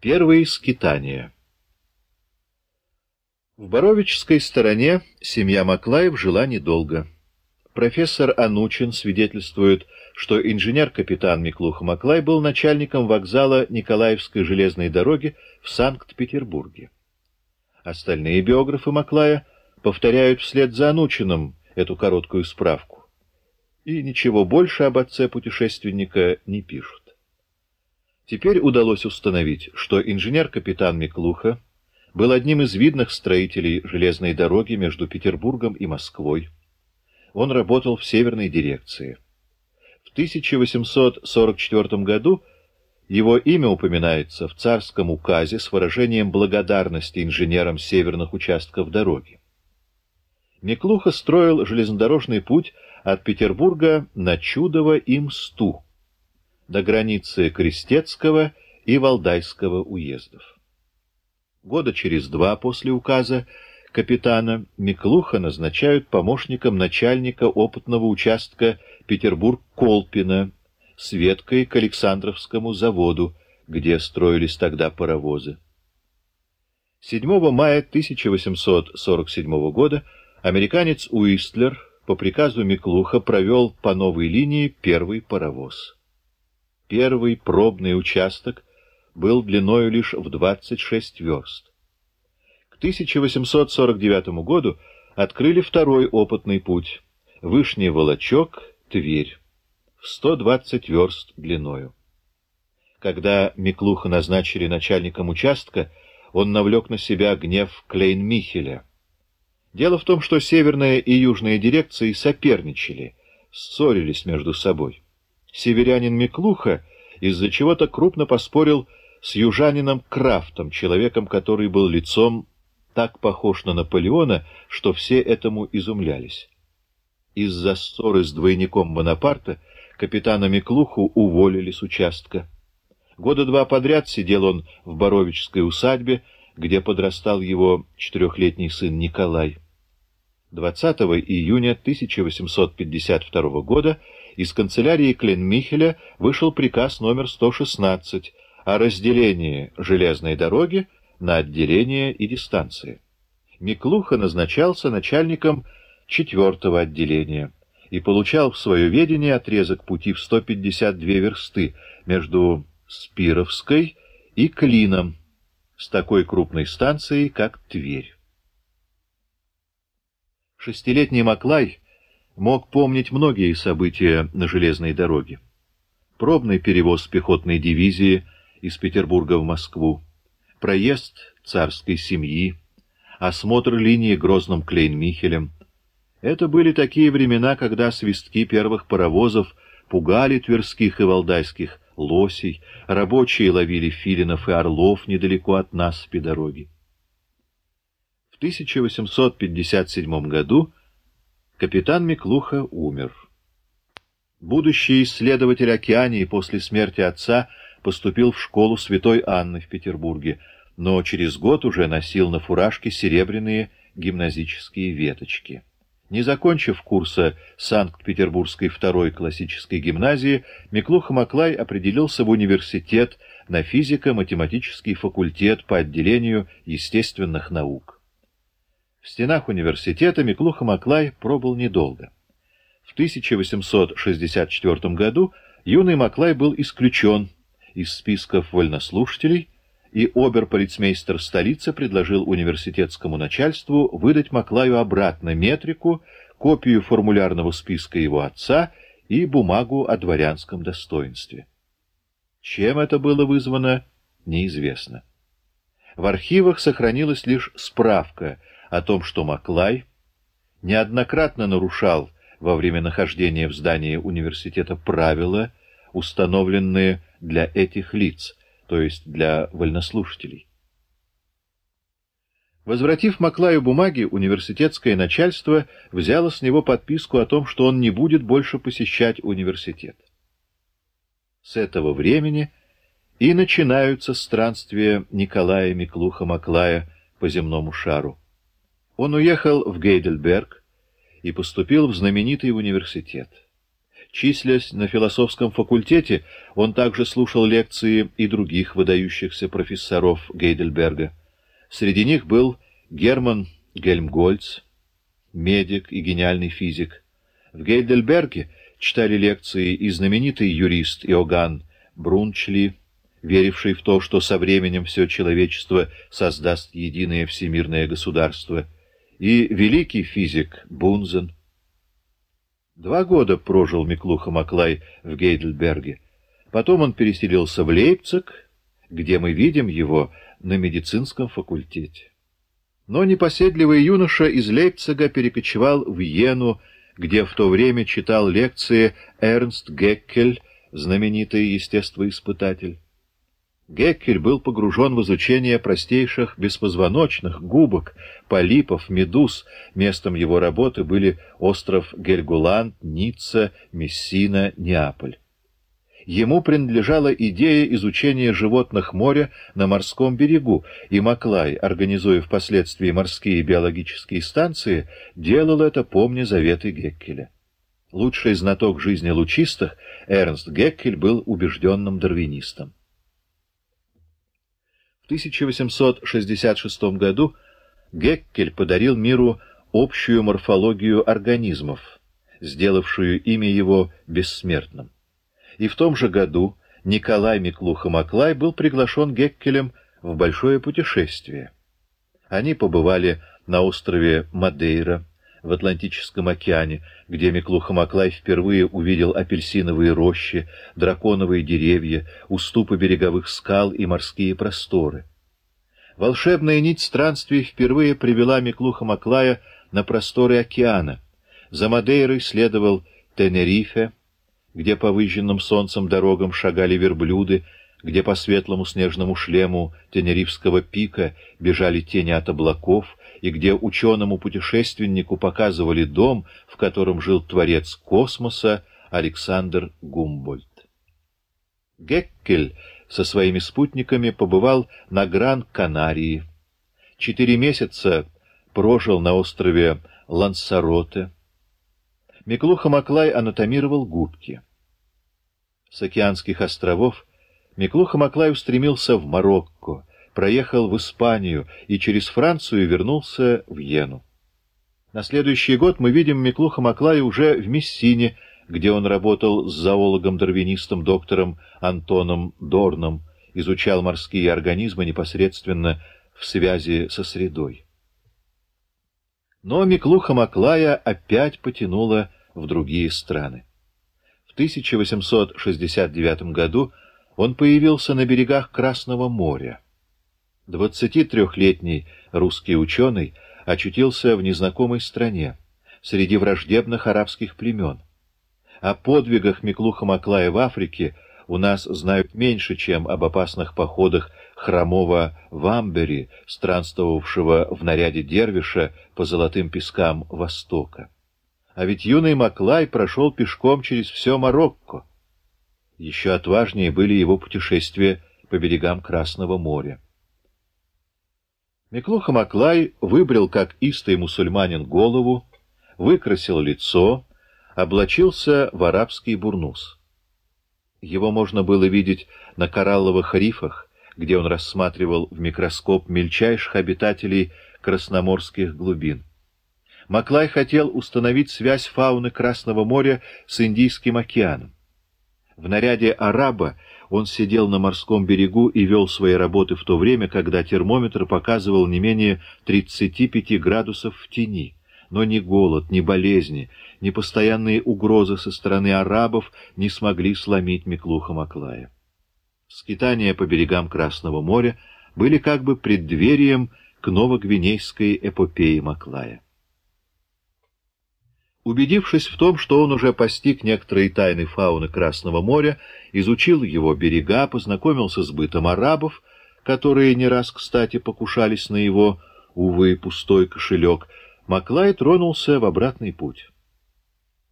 Первые скитания В Боровичской стороне семья Маклаев жила недолго. Профессор Анучин свидетельствует, что инженер-капитан Миклуха Маклай был начальником вокзала Николаевской железной дороги в Санкт-Петербурге. Остальные биографы Маклая повторяют вслед за Анучиным эту короткую справку. И ничего больше об отце путешественника не пишут. Теперь удалось установить, что инженер-капитан Миклуха был одним из видных строителей железной дороги между Петербургом и Москвой. Он работал в северной дирекции. В 1844 году его имя упоминается в царском указе с выражением благодарности инженерам северных участков дороги. Миклуха строил железнодорожный путь от Петербурга на Чудово-Имсту, до границы Крестецкого и Валдайского уездов. Года через два после указа капитана Миклуха назначают помощником начальника опытного участка Петербург-Колпино с веткой к Александровскому заводу, где строились тогда паровозы. 7 мая 1847 года американец Уистлер по приказу Миклуха провел по новой линии первый паровоз. Первый пробный участок был длиною лишь в 26 верст. К 1849 году открыли второй опытный путь — Вышний Волочок, Тверь, в 120 верст длиною. Когда Миклуха назначили начальником участка, он навлек на себя гнев Клейн-Михеля. Дело в том, что северная и южная дирекции соперничали, ссорились между собой. Северянин Миклуха из-за чего-то крупно поспорил с южанином Крафтом, человеком, который был лицом так похож на Наполеона, что все этому изумлялись. Из-за ссоры с двойником Бонапарта капитана Миклуху уволили с участка. Года два подряд сидел он в Боровической усадьбе, где подрастал его четырехлетний сын Николай. 20 июня 1852 года из канцелярии Кленмихеля вышел приказ номер 116 о разделении железной дороги на отделение и дистанции. Миклуха назначался начальником четвертого отделения и получал в свое ведение отрезок пути в 152 версты между Спировской и Клином с такой крупной станцией, как Тверь. Шестилетний Маклай мог помнить многие события на железной дороге. Пробный перевоз пехотной дивизии из Петербурга в Москву, проезд царской семьи, осмотр линии Грозным Клейн-Михелем. Это были такие времена, когда свистки первых паровозов пугали тверских и валдайских лосей, рабочие ловили филинов и орлов недалеко от нас по дороге. 1857 году капитан Миклуха умер. Будущий исследователь Океании после смерти отца поступил в школу Святой Анны в Петербурге, но через год уже носил на фуражке серебряные гимназические веточки. Не закончив курса Санкт-Петербургской второй классической гимназии, Миклуха Маклай определился в университет на физико-математический факультет по отделению естественных наук. В стенах университета Миклуха Маклай пробыл недолго. В 1864 году юный Маклай был исключен из списков вольнослушателей, и обер-полицмейстер столицы предложил университетскому начальству выдать Маклаю обратно метрику, копию формулярного списка его отца и бумагу о дворянском достоинстве. Чем это было вызвано, неизвестно. В архивах сохранилась лишь справка — о том, что Маклай неоднократно нарушал во время нахождения в здании университета правила, установленные для этих лиц, то есть для вольнослушателей. Возвратив Маклаю бумаги, университетское начальство взяло с него подписку о том, что он не будет больше посещать университет. С этого времени и начинаются странствия Николая Миклуха Маклая по земному шару. Он уехал в Гейдельберг и поступил в знаменитый университет. Числясь на философском факультете, он также слушал лекции и других выдающихся профессоров Гейдельберга. Среди них был Герман Гельмгольц, медик и гениальный физик. В Гейдельберге читали лекции и знаменитый юрист Иоганн Брунчли, веривший в то, что со временем все человечество создаст единое всемирное государство, и великий физик Бунзен. Два года прожил Миклуха Маклай в Гейдельберге. Потом он переселился в Лейпциг, где мы видим его на медицинском факультете. Но непоседливый юноша из Лейпцига перекочевал в Йену, где в то время читал лекции Эрнст Геккель, знаменитый естествоиспытатель. Геккель был погружен в изучение простейших беспозвоночных, губок, полипов, медуз. Местом его работы были остров Гельгуланд, Ницца, Мессина, Неаполь. Ему принадлежала идея изучения животных моря на морском берегу, и Маклай, организуя впоследствии морские биологические станции, делал это, помня заветы Геккеля. Лучший знаток жизни лучистых, Эрнст Геккель был убежденным дарвинистом. 1866 году Геккель подарил миру общую морфологию организмов, сделавшую имя его бессмертным. И в том же году Николай Миклуха-Маклай был приглашен Геккелем в большое путешествие. Они побывали на острове Мадейра, в Атлантическом океане, где Миклуха-Маклай впервые увидел апельсиновые рощи, драконовые деревья, уступы береговых скал и морские просторы. Волшебная нить странствий впервые привела Миклуха-Маклая на просторы океана. За Мадейрой следовал Тенерифе, где по выжженным солнцем дорогам шагали верблюды, где по светлому снежному шлему Тенерифского пика бежали тени от облаков, и где ученому-путешественнику показывали дом, в котором жил творец космоса Александр Гумбольд. Геккель со своими спутниками побывал на Гран-Канарии. Четыре месяца прожил на острове Лансароте. Миклуха Маклай анатомировал губки. С океанских островов Миклуха Маклай устремился в Марокко, проехал в Испанию и через Францию вернулся в Йену. На следующий год мы видим Миклуха Маклая уже в Мессине, где он работал с зоологом-дарвинистом доктором Антоном Дорном, изучал морские организмы непосредственно в связи со средой. Но Миклуха Маклая опять потянула в другие страны. В 1869 году он появился на берегах Красного моря. 23-летний русский ученый очутился в незнакомой стране, среди враждебных арабских племен. О подвигах Миклуха Маклая в Африке у нас знают меньше, чем об опасных походах хромого Вамбери, странствовавшего в наряде дервиша по золотым пескам Востока. А ведь юный Маклай прошел пешком через все Марокко. Еще отважнее были его путешествия по берегам Красного моря. Миклуха Маклай выбрил, как истый мусульманин, голову, выкрасил лицо, облачился в арабский бурнус. Его можно было видеть на коралловых рифах, где он рассматривал в микроскоп мельчайших обитателей красноморских глубин. Маклай хотел установить связь фауны Красного моря с Индийским океаном. В наряде араба он сидел на морском берегу и вел свои работы в то время, когда термометр показывал не менее 35 градусов в тени. Но ни голод, ни болезни, ни постоянные угрозы со стороны арабов не смогли сломить Миклуха Маклая. Скитания по берегам Красного моря были как бы преддверием к новогвинейской эпопее Маклая. Убедившись в том, что он уже постиг некоторые тайны фауны Красного моря, изучил его берега, познакомился с бытом арабов, которые не раз, кстати, покушались на его, увы, пустой кошелек, Маклай тронулся в обратный путь.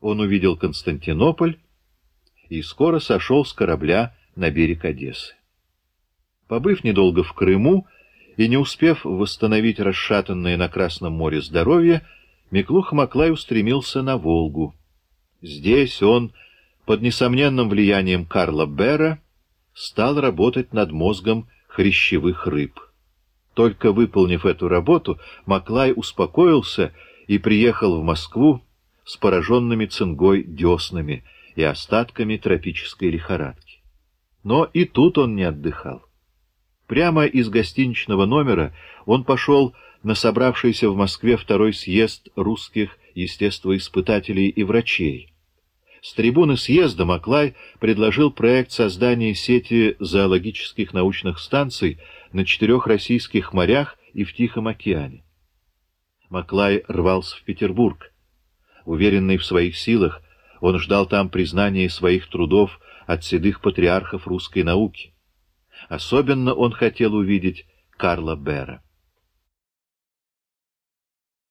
Он увидел Константинополь и скоро сошел с корабля на берег Одессы. Побыв недолго в Крыму и не успев восстановить расшатанное на Красном море здоровье, Миклух Маклай устремился на Волгу. Здесь он под несомненным влиянием Карла Бера стал работать над мозгом хрящевых рыб. Только выполнив эту работу, Маклай успокоился и приехал в Москву с пораженными цингой деснами и остатками тропической лихорадки. Но и тут он не отдыхал. Прямо из гостиничного номера он пошел на собравшийся в Москве второй съезд русских естествоиспытателей и врачей. С трибуны съезда Маклай предложил проект создания сети зоологических научных станций на четырех российских морях и в Тихом океане. Маклай рвался в Петербург. Уверенный в своих силах, он ждал там признания своих трудов от седых патриархов русской науки. Особенно он хотел увидеть Карла Бера.